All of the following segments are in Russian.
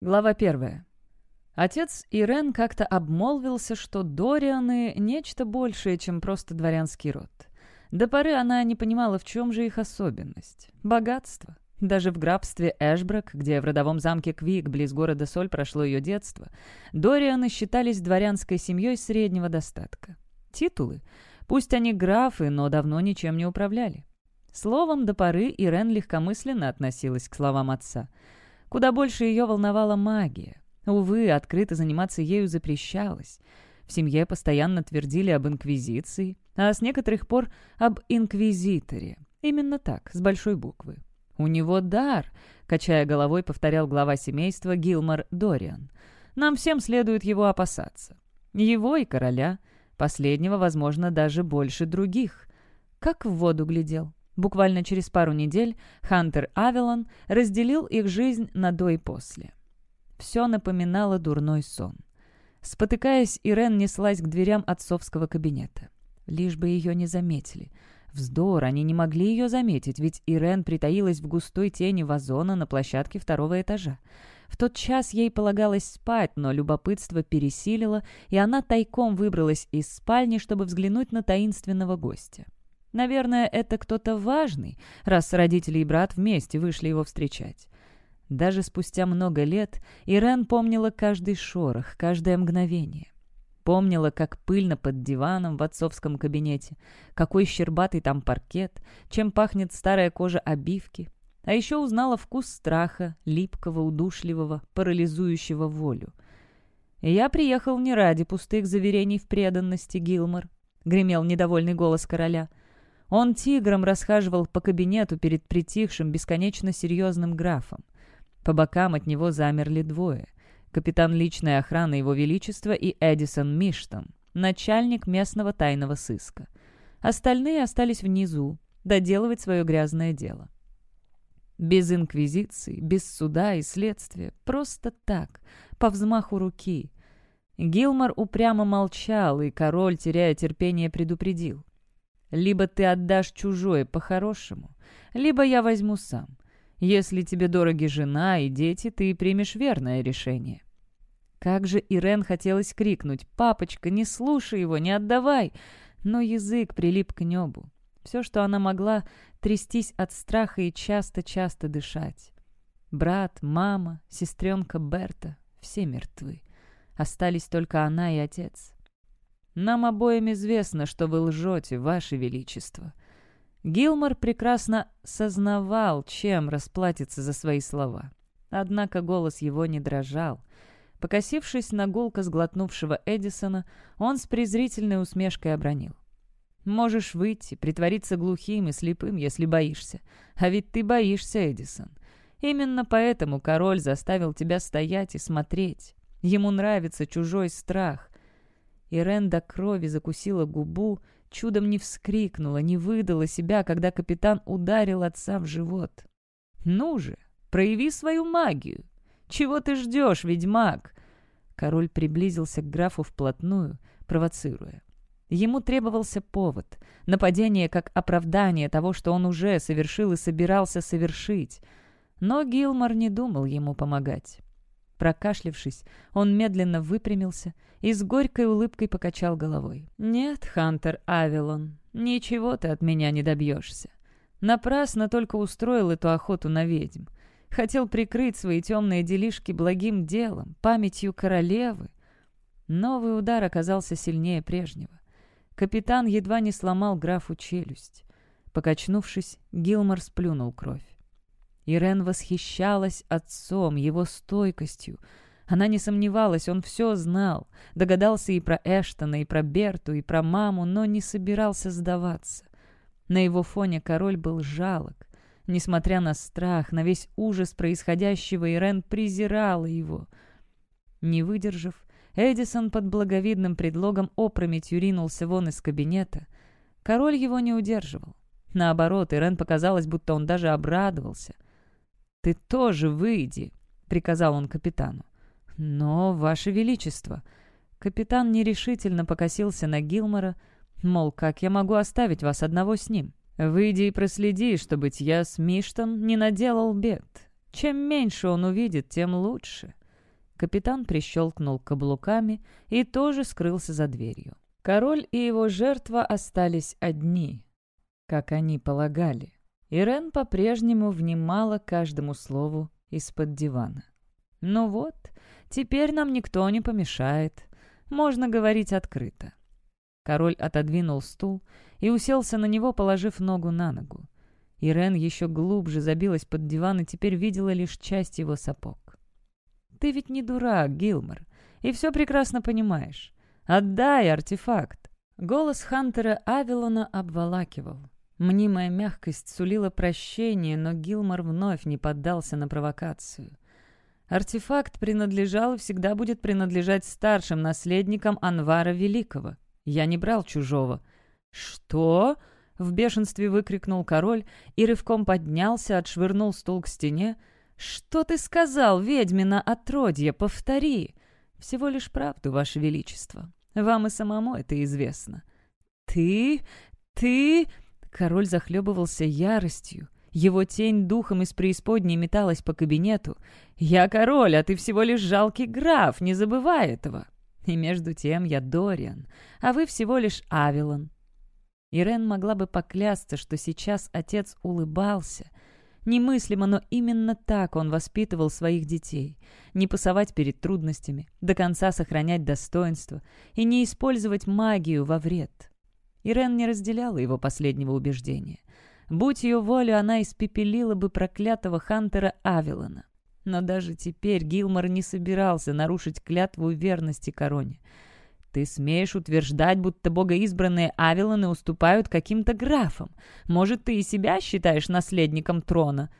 Глава первая. Отец Ирен как-то обмолвился, что Дорианы — нечто большее, чем просто дворянский род. До поры она не понимала, в чем же их особенность. Богатство. Даже в графстве Эшбрак, где в родовом замке Квик, близ города Соль, прошло ее детство, Дорианы считались дворянской семьей среднего достатка. Титулы. Пусть они графы, но давно ничем не управляли. Словом, до поры Ирен легкомысленно относилась к словам отца — Куда больше ее волновала магия. Увы, открыто заниматься ею запрещалось. В семье постоянно твердили об инквизиции, а с некоторых пор об инквизиторе. Именно так, с большой буквы. «У него дар», — качая головой, повторял глава семейства Гилмор Дориан. «Нам всем следует его опасаться. Его и короля. Последнего, возможно, даже больше других. Как в воду глядел. Буквально через пару недель Хантер Авелон разделил их жизнь на до и после. Все напоминало дурной сон. Спотыкаясь, Ирен неслась к дверям отцовского кабинета. Лишь бы ее не заметили. Вздор, они не могли ее заметить, ведь Ирен притаилась в густой тени вазона на площадке второго этажа. В тот час ей полагалось спать, но любопытство пересилило, и она тайком выбралась из спальни, чтобы взглянуть на таинственного гостя. Наверное, это кто-то важный, раз родители и брат вместе вышли его встречать. Даже спустя много лет Ирен помнила каждый шорох, каждое мгновение. Помнила, как пыльно под диваном в отцовском кабинете, какой щербатый там паркет, чем пахнет старая кожа обивки. А еще узнала вкус страха, липкого, удушливого, парализующего волю. «Я приехал не ради пустых заверений в преданности, Гилмор», — гремел недовольный голос короля. Он тигром расхаживал по кабинету перед притихшим, бесконечно серьезным графом. По бокам от него замерли двое. Капитан личной охраны Его Величества и Эдисон Миштон, начальник местного тайного сыска. Остальные остались внизу, доделывать свое грязное дело. Без инквизиции, без суда и следствия, просто так, по взмаху руки. Гилмор упрямо молчал, и король, теряя терпение, предупредил. Либо ты отдашь чужое по-хорошему, либо я возьму сам. Если тебе дороги жена и дети, ты примешь верное решение». Как же Ирен хотелось крикнуть «Папочка, не слушай его, не отдавай!» Но язык прилип к небу. Все, что она могла, трястись от страха и часто-часто дышать. Брат, мама, сестренка Берта — все мертвы. Остались только она и отец. Нам обоим известно, что вы лжете, ваше величество». Гилмор прекрасно сознавал, чем расплатиться за свои слова. Однако голос его не дрожал. Покосившись на гулко сглотнувшего Эдисона, он с презрительной усмешкой обронил. «Можешь выйти, притвориться глухим и слепым, если боишься. А ведь ты боишься, Эдисон. Именно поэтому король заставил тебя стоять и смотреть. Ему нравится чужой страх. Ирен до крови закусила губу, чудом не вскрикнула, не выдала себя, когда капитан ударил отца в живот. «Ну же, прояви свою магию! Чего ты ждешь, ведьмак?» Король приблизился к графу вплотную, провоцируя. Ему требовался повод, нападение как оправдание того, что он уже совершил и собирался совершить. Но Гилмор не думал ему помогать. Прокашлившись, он медленно выпрямился и с горькой улыбкой покачал головой. «Нет, Хантер Авилон, ничего ты от меня не добьешься. Напрасно только устроил эту охоту на ведьм. Хотел прикрыть свои темные делишки благим делом, памятью королевы. Новый удар оказался сильнее прежнего. Капитан едва не сломал графу челюсть. Покачнувшись, Гилмор сплюнул кровь. Ирен восхищалась отцом, его стойкостью. Она не сомневалась, он все знал. Догадался и про Эштона, и про Берту, и про маму, но не собирался сдаваться. На его фоне король был жалок. Несмотря на страх, на весь ужас происходящего, Ирен презирала его. Не выдержав, Эдисон под благовидным предлогом опрометью ринулся вон из кабинета. Король его не удерживал. Наоборот, Ирен показалось, будто он даже обрадовался — «Ты тоже выйди», — приказал он капитану. «Но, Ваше Величество...» Капитан нерешительно покосился на Гилмора, мол, как я могу оставить вас одного с ним? Выйди и проследи, чтобы Тьяс Миштон не наделал бед. Чем меньше он увидит, тем лучше. Капитан прищелкнул каблуками и тоже скрылся за дверью. Король и его жертва остались одни, как они полагали. Ирен по-прежнему внимала каждому слову из-под дивана. «Ну вот, теперь нам никто не помешает. Можно говорить открыто». Король отодвинул стул и уселся на него, положив ногу на ногу. Ирен еще глубже забилась под диван и теперь видела лишь часть его сапог. «Ты ведь не дурак, Гилмор, и все прекрасно понимаешь. Отдай артефакт!» Голос Хантера Авилона обволакивал. Мнимая мягкость сулила прощение, но Гилмор вновь не поддался на провокацию. Артефакт принадлежал и всегда будет принадлежать старшим наследникам Анвара Великого. Я не брал чужого. «Что?» — в бешенстве выкрикнул король и рывком поднялся, отшвырнул стул к стене. «Что ты сказал, ведьмина отродье? Повтори!» «Всего лишь правду, Ваше Величество. Вам и самому это известно». «Ты? Ты?» Король захлебывался яростью. Его тень духом из преисподней металась по кабинету. «Я король, а ты всего лишь жалкий граф, не забывай этого!» И между тем я Дориан, а вы всего лишь Авилон. Ирен могла бы поклясться, что сейчас отец улыбался. Немыслимо, но именно так он воспитывал своих детей. Не пасовать перед трудностями, до конца сохранять достоинство и не использовать магию во вред. Ирен не разделяла его последнего убеждения. Будь ее воля, она испепелила бы проклятого Хантера Авилона. Но даже теперь Гилмор не собирался нарушить клятву верности короне. «Ты смеешь утверждать, будто богоизбранные Авилоны уступают каким-то графам? Может, ты и себя считаешь наследником трона?»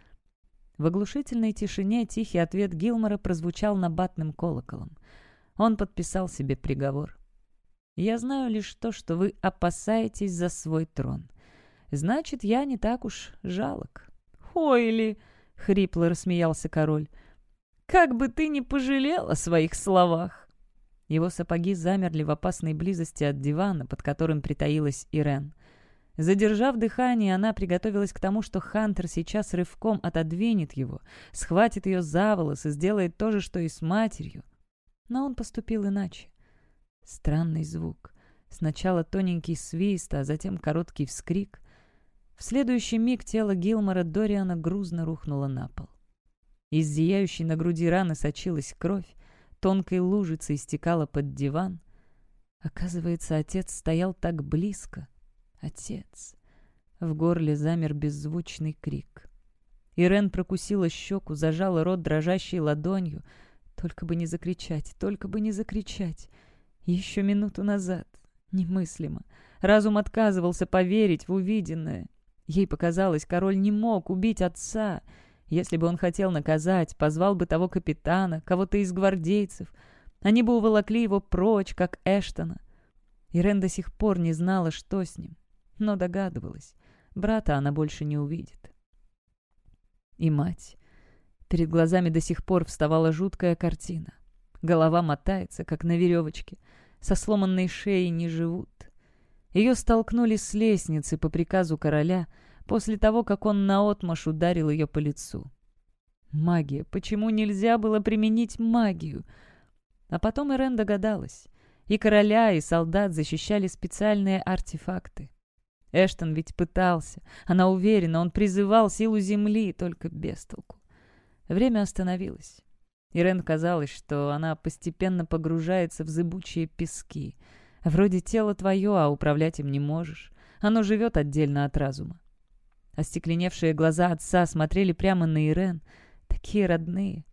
В оглушительной тишине тихий ответ Гилмора прозвучал набатным колоколом. Он подписал себе приговор. Я знаю лишь то, что вы опасаетесь за свой трон. Значит, я не так уж жалок». «Хойли!» — хрипло рассмеялся король. «Как бы ты ни пожалел о своих словах!» Его сапоги замерли в опасной близости от дивана, под которым притаилась Ирен. Задержав дыхание, она приготовилась к тому, что Хантер сейчас рывком отодвинет его, схватит ее за волосы, сделает то же, что и с матерью. Но он поступил иначе. Странный звук. Сначала тоненький свист, а затем короткий вскрик. В следующий миг тело Гилмора Дориана грузно рухнуло на пол. Из зияющей на груди раны сочилась кровь, тонкой лужицей истекала под диван. Оказывается, отец стоял так близко. Отец. В горле замер беззвучный крик. Ирен прокусила щеку, зажала рот дрожащей ладонью. Только бы не закричать, только бы не закричать. Еще минуту назад. Немыслимо. Разум отказывался поверить в увиденное. Ей показалось, король не мог убить отца. Если бы он хотел наказать, позвал бы того капитана, кого-то из гвардейцев. Они бы уволокли его прочь, как Эштона. Ирен до сих пор не знала, что с ним, но догадывалась. Брата она больше не увидит. И мать. Перед глазами до сих пор вставала жуткая картина. Голова мотается, как на веревочке со сломанной шеей не живут. Ее столкнули с лестницы по приказу короля после того, как он наотмашь ударил ее по лицу. Магия. Почему нельзя было применить магию? А потом Ирен догадалась. И короля, и солдат защищали специальные артефакты. Эштон ведь пытался. Она уверена, он призывал силу земли, только без толку. Время остановилось. Ирен казалось, что она постепенно погружается в зыбучие пески. Вроде тело твое, а управлять им не можешь. Оно живет отдельно от разума. Остекленевшие глаза отца смотрели прямо на Ирен, такие родные.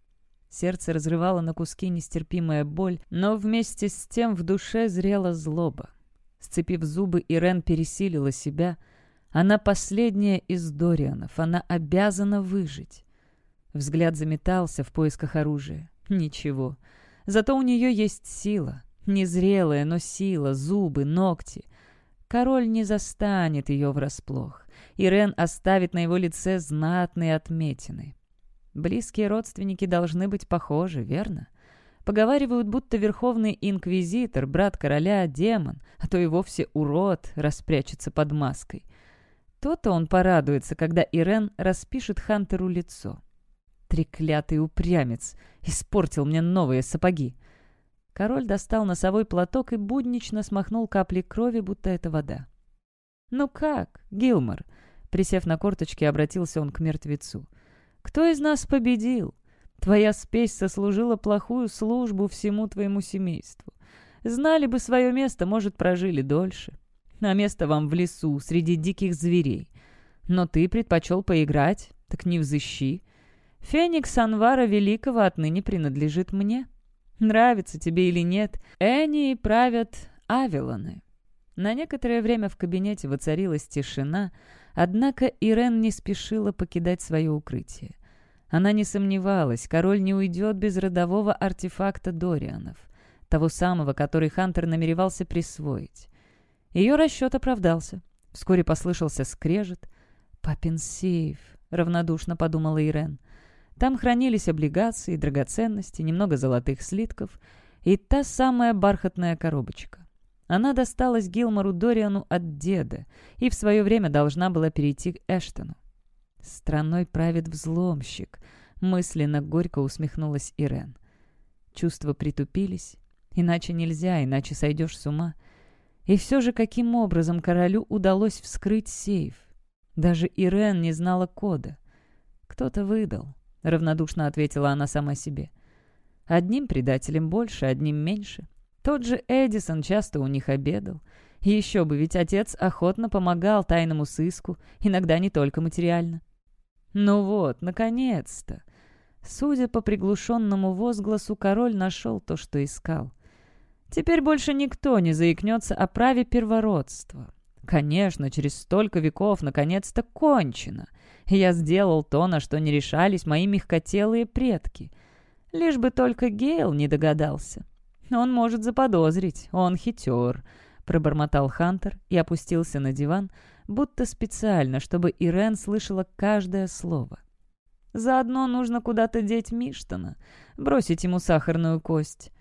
Сердце разрывало на куски нестерпимая боль, но вместе с тем в душе зрела злоба. Сцепив зубы, Ирен пересилила себя. Она последняя из Дорианов, она обязана выжить. Взгляд заметался в поисках оружия. Ничего. Зато у нее есть сила. Незрелая, но сила, зубы, ногти. Король не застанет ее врасплох. Ирен оставит на его лице знатные отметины. Близкие родственники должны быть похожи, верно? Поговаривают, будто верховный инквизитор, брат короля, демон, а то и вовсе урод, распрячется под маской. То-то он порадуется, когда Ирен распишет Хантеру лицо. Треклятый упрямец! Испортил мне новые сапоги!» Король достал носовой платок и буднично смахнул капли крови, будто это вода. «Ну как, Гилмор?» Присев на корточки, обратился он к мертвецу. «Кто из нас победил? Твоя спесь сослужила плохую службу всему твоему семейству. Знали бы свое место, может, прожили дольше. А место вам в лесу, среди диких зверей. Но ты предпочел поиграть, так не взыщи. Феникс Анвара Великого отныне принадлежит мне. Нравится тебе или нет, Энни правят Авилоны. На некоторое время в кабинете воцарилась тишина, однако Ирен не спешила покидать свое укрытие. Она не сомневалась, король не уйдет без родового артефакта Дорианов, того самого, который Хантер намеревался присвоить. Ее расчет оправдался. Вскоре послышался скрежет. «Папин сейф», — равнодушно подумала Ирен. Там хранились облигации, драгоценности, немного золотых слитков и та самая бархатная коробочка. Она досталась Гилмору Дориану от деда и в свое время должна была перейти к Эштону. «Страной правит взломщик», — мысленно горько усмехнулась Ирен. Чувства притупились. Иначе нельзя, иначе сойдешь с ума. И все же каким образом королю удалось вскрыть сейф? Даже Ирен не знала кода. Кто-то выдал. — равнодушно ответила она сама себе. «Одним предателем больше, одним меньше. Тот же Эдисон часто у них обедал. Еще бы, ведь отец охотно помогал тайному сыску, иногда не только материально. Ну вот, наконец-то!» Судя по приглушенному возгласу, король нашел то, что искал. Теперь больше никто не заикнется о праве первородства. Конечно, через столько веков наконец-то кончено. Я сделал то, на что не решались мои мягкотелые предки. Лишь бы только Гейл не догадался. Он может заподозрить, он хитер, — пробормотал Хантер и опустился на диван, будто специально, чтобы Ирен слышала каждое слово. Заодно нужно куда-то деть Миштона, бросить ему сахарную кость.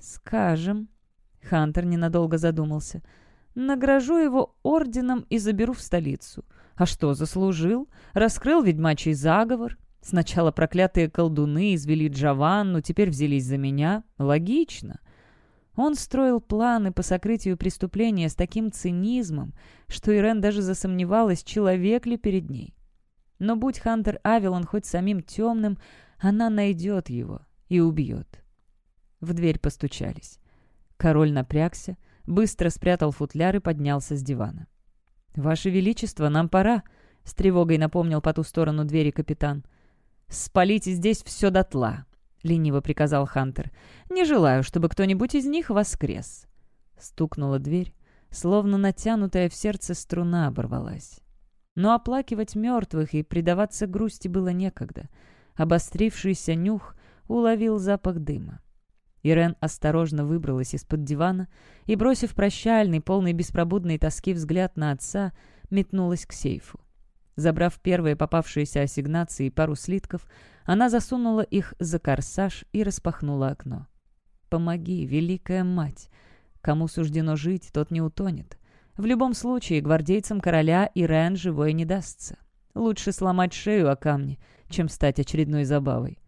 «Скажем...» — Хантер ненадолго задумался — Награжу его орденом и заберу в столицу. А что, заслужил? Раскрыл ведьмачий заговор. Сначала проклятые колдуны извели Джованну, теперь взялись за меня. Логично. Он строил планы по сокрытию преступления с таким цинизмом, что Ирен даже засомневалась, человек ли перед ней. Но будь Хантер Авилон хоть самим темным, она найдет его и убьет. В дверь постучались. Король напрягся, быстро спрятал футляр и поднялся с дивана. «Ваше Величество, нам пора», — с тревогой напомнил по ту сторону двери капитан. «Спалите здесь все дотла», — лениво приказал Хантер. «Не желаю, чтобы кто-нибудь из них воскрес». Стукнула дверь, словно натянутая в сердце струна оборвалась. Но оплакивать мертвых и предаваться грусти было некогда. Обострившийся нюх уловил запах дыма. Ирен осторожно выбралась из-под дивана и, бросив прощальный, полный беспробудной тоски взгляд на отца, метнулась к сейфу. Забрав первые попавшиеся ассигнации и пару слитков, она засунула их за корсаж и распахнула окно. «Помоги, великая мать! Кому суждено жить, тот не утонет. В любом случае, гвардейцам короля Ирен живой не дастся. Лучше сломать шею о камни, чем стать очередной забавой.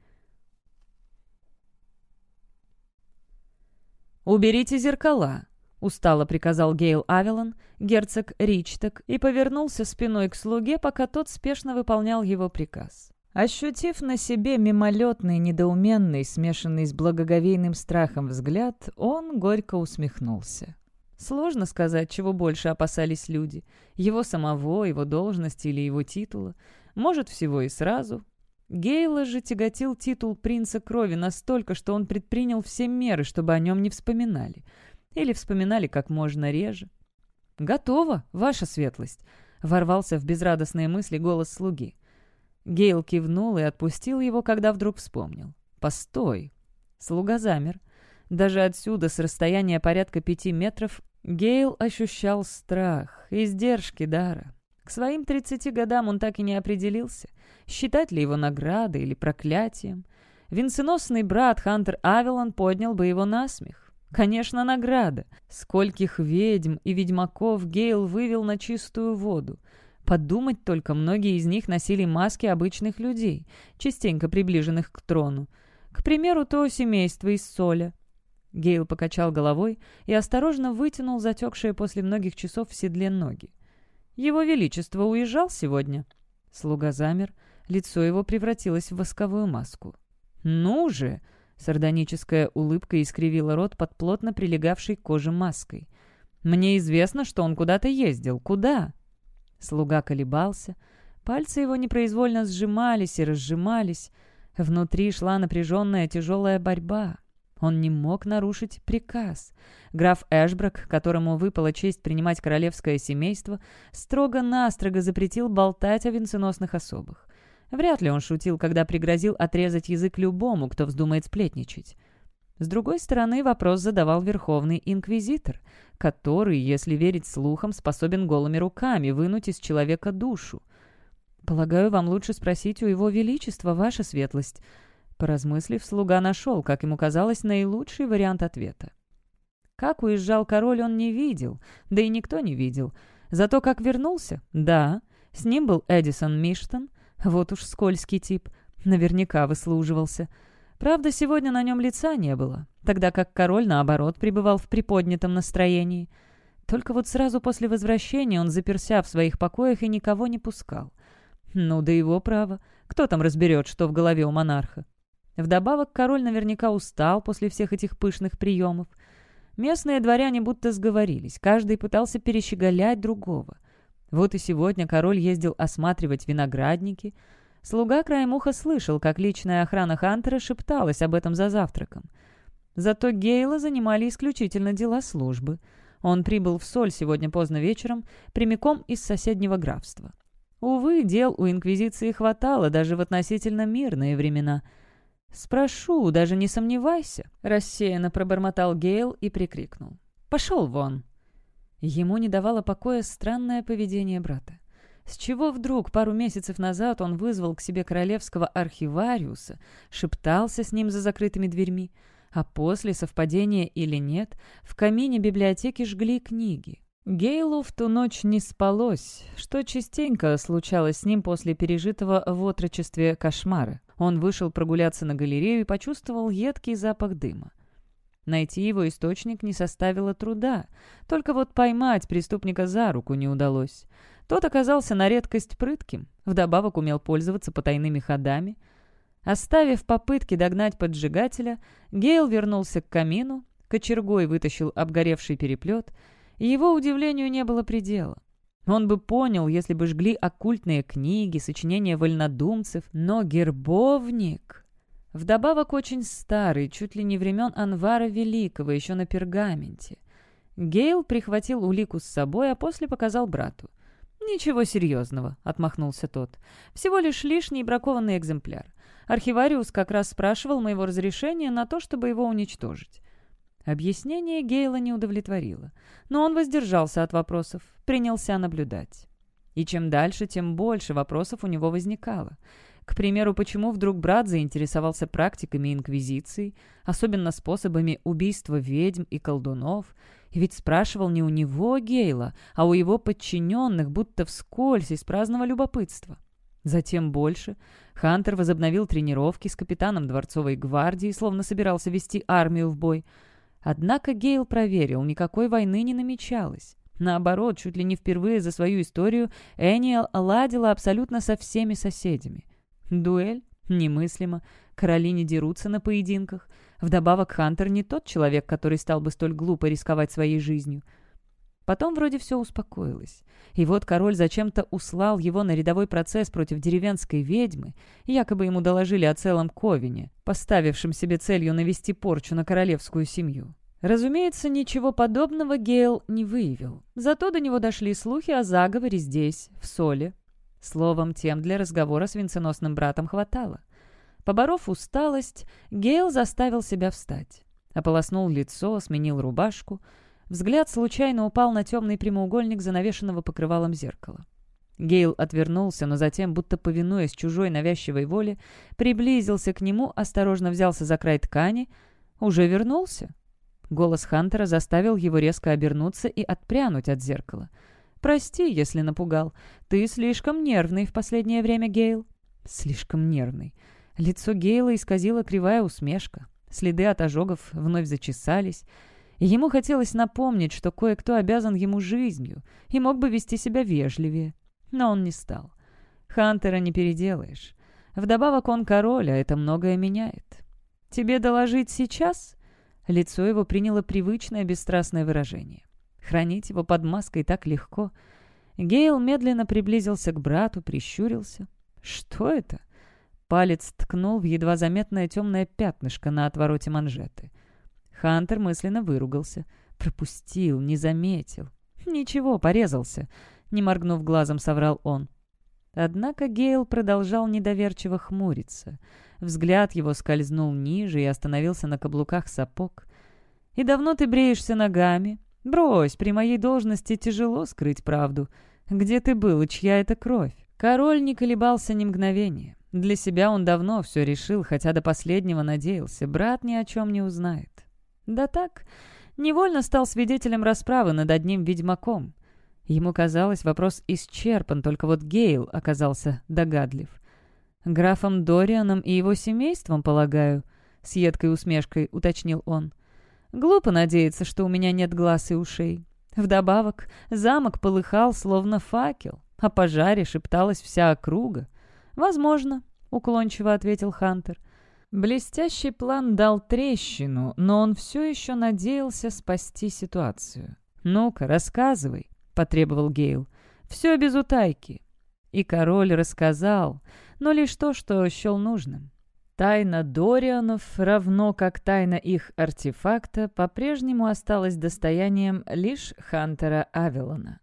«Уберите зеркала», — устало приказал Гейл Авелон, герцог Ричток, и повернулся спиной к слуге, пока тот спешно выполнял его приказ. Ощутив на себе мимолетный, недоуменный, смешанный с благоговейным страхом взгляд, он горько усмехнулся. Сложно сказать, чего больше опасались люди. Его самого, его должности или его титула. Может, всего и сразу. Гейла же тяготил титул принца крови настолько, что он предпринял все меры, чтобы о нем не вспоминали. Или вспоминали как можно реже. «Готово, ваша светлость!» — ворвался в безрадостные мысли голос слуги. Гейл кивнул и отпустил его, когда вдруг вспомнил. «Постой!» Слуга замер. Даже отсюда, с расстояния порядка пяти метров, Гейл ощущал страх, издержки дара. Своим 30 годам он так и не определился, считать ли его наградой или проклятием. Венценосный брат Хантер Авелон поднял бы его на смех. Конечно, награда. Скольких ведьм и ведьмаков Гейл вывел на чистую воду. Подумать только, многие из них носили маски обычных людей, частенько приближенных к трону. К примеру, то семейство из Соля. Гейл покачал головой и осторожно вытянул затекшие после многих часов в седле ноги. «Его Величество уезжал сегодня?» Слуга замер, лицо его превратилось в восковую маску. «Ну же!» — сардоническая улыбка искривила рот под плотно прилегавшей к коже маской. «Мне известно, что он куда-то ездил. Куда?» Слуга колебался. Пальцы его непроизвольно сжимались и разжимались. Внутри шла напряженная тяжелая борьба. Он не мог нарушить приказ. Граф Эшброк, которому выпала честь принимать королевское семейство, строго-настрого запретил болтать о венценосных особых. Вряд ли он шутил, когда пригрозил отрезать язык любому, кто вздумает сплетничать. С другой стороны, вопрос задавал Верховный Инквизитор, который, если верить слухам, способен голыми руками вынуть из человека душу. «Полагаю, вам лучше спросить у Его Величества, Ваша Светлость». Поразмыслив, слуга нашел, как ему казалось, наилучший вариант ответа. Как уезжал король, он не видел, да и никто не видел. Зато как вернулся, да, с ним был Эдисон Миштон, вот уж скользкий тип, наверняка выслуживался — Правда, сегодня на нем лица не было, тогда как король, наоборот, пребывал в приподнятом настроении. Только вот сразу после возвращения он заперся в своих покоях и никого не пускал. Ну да его право. Кто там разберет, что в голове у монарха? Вдобавок, король наверняка устал после всех этих пышных приемов. Местные дворяне будто сговорились, каждый пытался перещеголять другого. Вот и сегодня король ездил осматривать виноградники — Слуга краем уха слышал, как личная охрана Хантера шепталась об этом за завтраком. Зато Гейла занимали исключительно дела службы. Он прибыл в Соль сегодня поздно вечером, прямиком из соседнего графства. Увы, дел у Инквизиции хватало даже в относительно мирные времена. «Спрошу, даже не сомневайся», — рассеянно пробормотал Гейл и прикрикнул. «Пошел вон!» Ему не давало покоя странное поведение брата. С чего вдруг пару месяцев назад он вызвал к себе королевского архивариуса, шептался с ним за закрытыми дверьми, а после, совпадения или нет, в камине библиотеки жгли книги. Гейлу в ту ночь не спалось, что частенько случалось с ним после пережитого в отрочестве кошмара. Он вышел прогуляться на галерею и почувствовал едкий запах дыма. Найти его источник не составило труда, только вот поймать преступника за руку не удалось. Тот оказался на редкость прытким, вдобавок умел пользоваться потайными ходами. Оставив попытки догнать поджигателя, Гейл вернулся к камину, кочергой вытащил обгоревший переплет, и его удивлению не было предела. Он бы понял, если бы жгли оккультные книги, сочинения вольнодумцев, но гербовник... Вдобавок очень старый, чуть ли не времен Анвара Великого, еще на пергаменте. Гейл прихватил улику с собой, а после показал брату. «Ничего серьезного», — отмахнулся тот. «Всего лишь лишний бракованный экземпляр. Архивариус как раз спрашивал моего разрешения на то, чтобы его уничтожить». Объяснение Гейла не удовлетворило, но он воздержался от вопросов, принялся наблюдать. И чем дальше, тем больше вопросов у него возникало. К примеру, почему вдруг брат заинтересовался практиками Инквизиции, особенно способами убийства ведьм и колдунов, и ведь спрашивал не у него Гейла, а у его подчиненных, будто вскользь из праздного любопытства. Затем больше. Хантер возобновил тренировки с капитаном дворцовой гвардии, словно собирался вести армию в бой. Однако Гейл проверил, никакой войны не намечалось. Наоборот, чуть ли не впервые за свою историю Эниел ладила абсолютно со всеми соседями. Дуэль? Немыслимо. Короли не дерутся на поединках. Вдобавок, Хантер не тот человек, который стал бы столь глупо рисковать своей жизнью. Потом вроде все успокоилось. И вот король зачем-то услал его на рядовой процесс против деревенской ведьмы, якобы ему доложили о целом Ковине, поставившем себе целью навести порчу на королевскую семью. Разумеется, ничего подобного Гейл не выявил. Зато до него дошли слухи о заговоре здесь, в Соле. Словом, тем для разговора с венценосным братом хватало. Поборов усталость, Гейл заставил себя встать. Ополоснул лицо, сменил рубашку. Взгляд случайно упал на темный прямоугольник занавешенного покрывалом зеркала. Гейл отвернулся, но затем, будто повинуясь чужой навязчивой воле, приблизился к нему, осторожно взялся за край ткани. «Уже вернулся?» Голос Хантера заставил его резко обернуться и отпрянуть от зеркала. «Прости, если напугал. Ты слишком нервный в последнее время, Гейл». «Слишком нервный». Лицо Гейла исказила кривая усмешка. Следы от ожогов вновь зачесались. Ему хотелось напомнить, что кое-кто обязан ему жизнью и мог бы вести себя вежливее. Но он не стал. Хантера не переделаешь. Вдобавок он король, а это многое меняет. «Тебе доложить сейчас?» Лицо его приняло привычное бесстрастное выражение. Хранить его под маской так легко. Гейл медленно приблизился к брату, прищурился. «Что это?» Палец ткнул в едва заметное темное пятнышко на отвороте манжеты. Хантер мысленно выругался. Пропустил, не заметил. «Ничего, порезался», — не моргнув глазом, соврал он. Однако Гейл продолжал недоверчиво хмуриться. Взгляд его скользнул ниже и остановился на каблуках сапог. «И давно ты бреешься ногами?» «Брось, при моей должности тяжело скрыть правду. Где ты был и чья это кровь?» Король не колебался ни мгновения. Для себя он давно все решил, хотя до последнего надеялся. Брат ни о чем не узнает. Да так, невольно стал свидетелем расправы над одним ведьмаком. Ему казалось, вопрос исчерпан, только вот Гейл оказался догадлив. «Графом Дорианом и его семейством, полагаю?» — с едкой усмешкой уточнил он. Глупо надеяться, что у меня нет глаз и ушей. Вдобавок, замок полыхал, словно факел. О пожаре шепталась вся округа. «Возможно», — уклончиво ответил Хантер. Блестящий план дал трещину, но он все еще надеялся спасти ситуацию. «Ну-ка, рассказывай», — потребовал Гейл. «Все без утайки». И король рассказал, но лишь то, что счел нужным. Тайна Дорианов, равно как тайна их артефакта, по-прежнему осталась достоянием лишь Хантера Авелона.